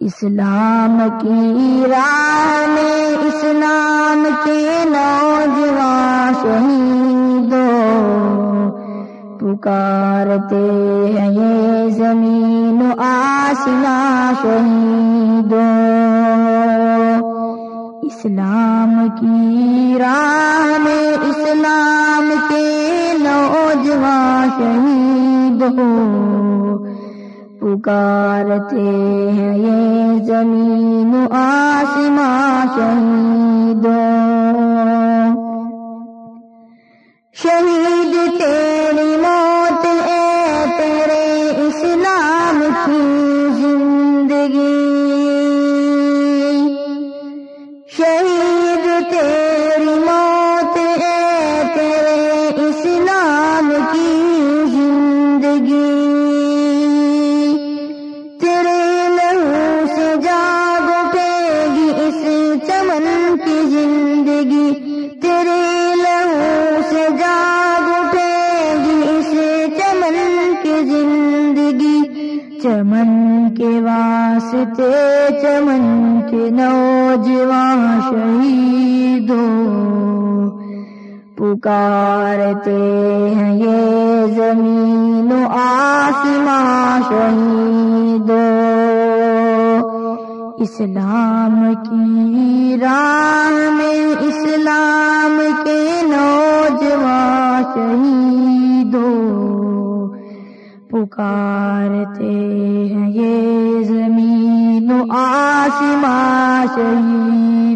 اسلام کی راہ میں اسلام کے نوجوان شہیدوں پکارتے ہیں یہ زمین و آسمان شہیدوں۔ اسلام کی راہ پکارتے ہیں یہ زمین و آسمان شہیدوں۔ شہید تیری موت اے تیرے اسلام کی زندگی۔ شہید تیری موت اے تیرے اسلام کی زندگی۔ زندگی تیرے لہو سے جاگ اٹھے گی، اس چمن کی زندگی، چمن کے واسطے، چمن کے نوجوان شہیدوں۔ پکارتے ہیں یہ زمین و آسمان شہیدوں۔ اسلام کی راہ اسلام کے نوجوان شہیدوں پکارتے ہیں یہ زمین و آسمان شہید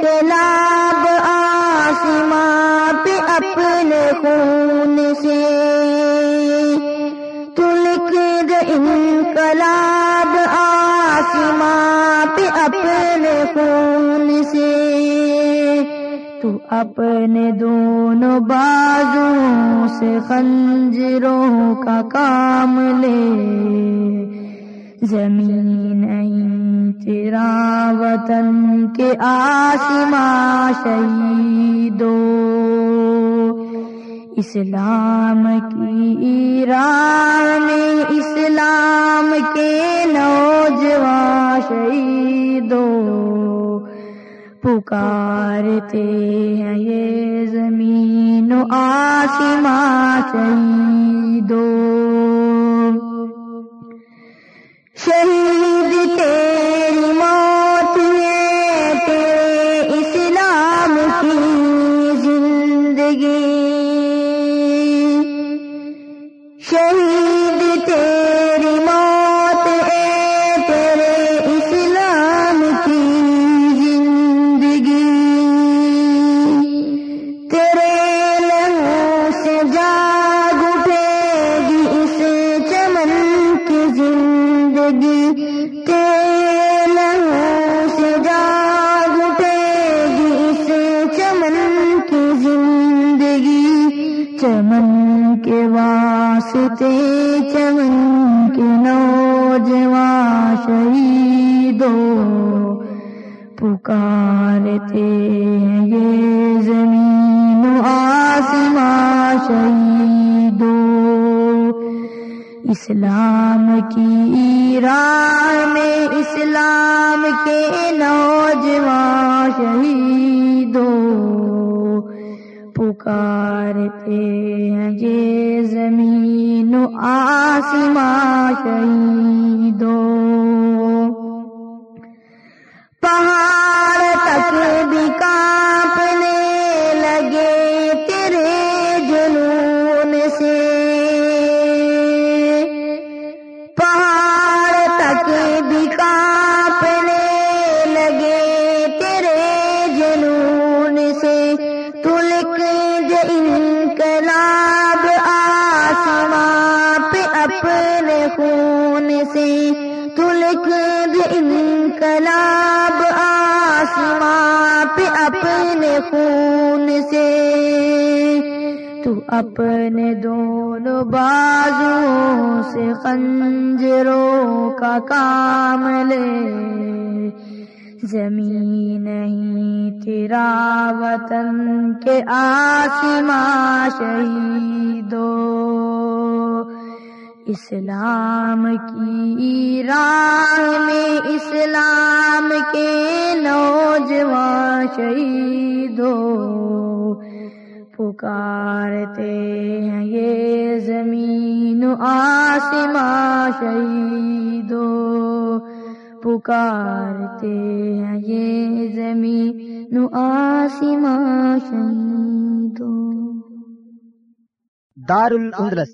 انقلاب آسمان پہ اپنے خون سے۔ تو لکھ دے انقلاب آسمان پہ اپنے خون سے۔ تو اپنے دونوں بازوں سے خنجروں کا کام لے۔ زمین نہیں تیرا وطن کے آسمان شہیدوں۔ اسلام کی راہ میں اسلام کے نوجوان شہیدوں۔ پکارتے ہیں یہ زمین و آسمان شہیدوں۔ شہید شہید تیری موت ہے تیرے اسلام کی زندگی۔ تیرے لہو سے جاگ اٹھے گی اس چمن کی زندگی۔ تیرے لہو واسطے چمن کے نوجوان شہیدوں پکارتے ہیں یہ زمین و آسمان شہیدوں۔ اسلام کی راہ میں اسلام کے نوجوان شہیدوں زمین آسمان شہیدوں۔ پہاڑ تک بھی کانپنے لگے تیرے جنون سے۔ پہاڑ تک بھی کانپنے لگے تیرے جنون سے۔ تو لکھ دے انقلاب اپنے خون سے تو لکھ دے انقلاب آسمان پہ اپنے خون سے۔ تو اپنے دونوں بازو سے خنجروں کا کام لے۔ زمین نہیں تیرا وطن کے آسماں شہیدو اسلام کی راہ میں اسلام کے نوجوان شہیدو پکارتے ہیں یہ زمین آسماں شہیدو پکارتے ہیں یہ زمین آسماں شہیدو دار الاندلس